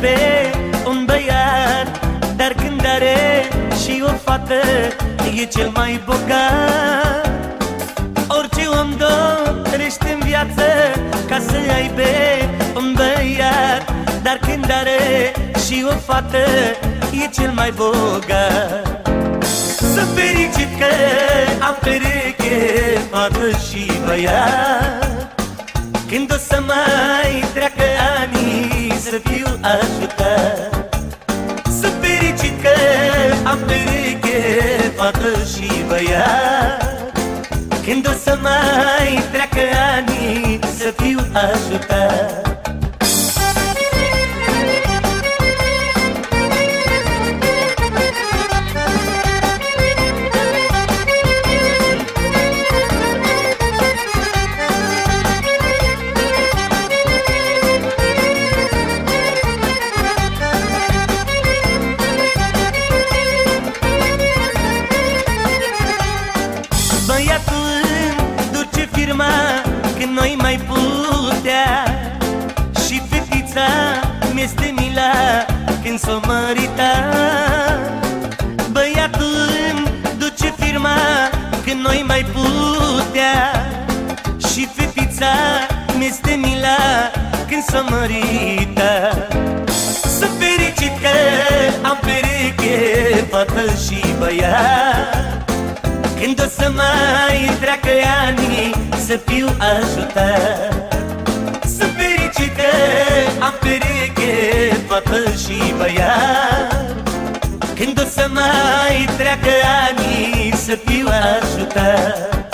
pe un băiat. Dar când are și o fată E cel mai bogat. Orice om dorește în viață Ca să aibă un băiat. Dar când are și o fată E cel mai bogat. Să fericit că am pereche Fată și băiat. Când o să mai treacă ani Să fiu ajutat. Să fericit că am pereche Fată și băiat. Când o să mai treacă ani Să fiu ajutat noi mai putea. Și fetița mi-este mila când s-o mărita. Băiatul îmi duce firma când noi mai putea. Și fetița mi-este mila când s-o mărita. Să fericit că am pereche, fată și băiat. când o să mai treacă ani Să fiu ajutat. Să fericită am pereche Fată și băiat. Când o să mai treacă ani Să fiu ajutat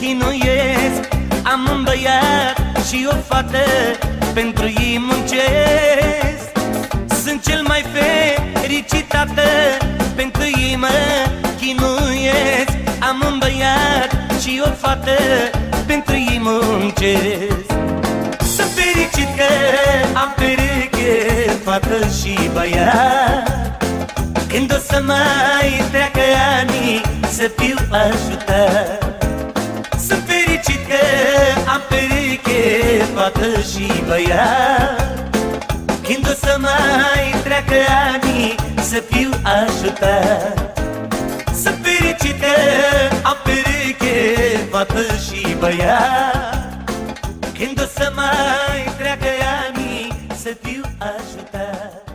chinuiesc. Am un băiat și o fată Pentru ei muncesc. Sunt cel mai fericit tată Pentru ei mă chinuiesc. Am un băiat și o fată Pentru ei muncesc. Sunt fericit că am pereche Fată și băiat. Când o să mai treacă ani Să fiu ajutat Sunt fericit că am pereche Fată și băiat Când o să mai treacă ani Să fiu ajutat. Sunt fericit că am pereche Fată și băiat Când o să mai treacă ani Să fiu ajutat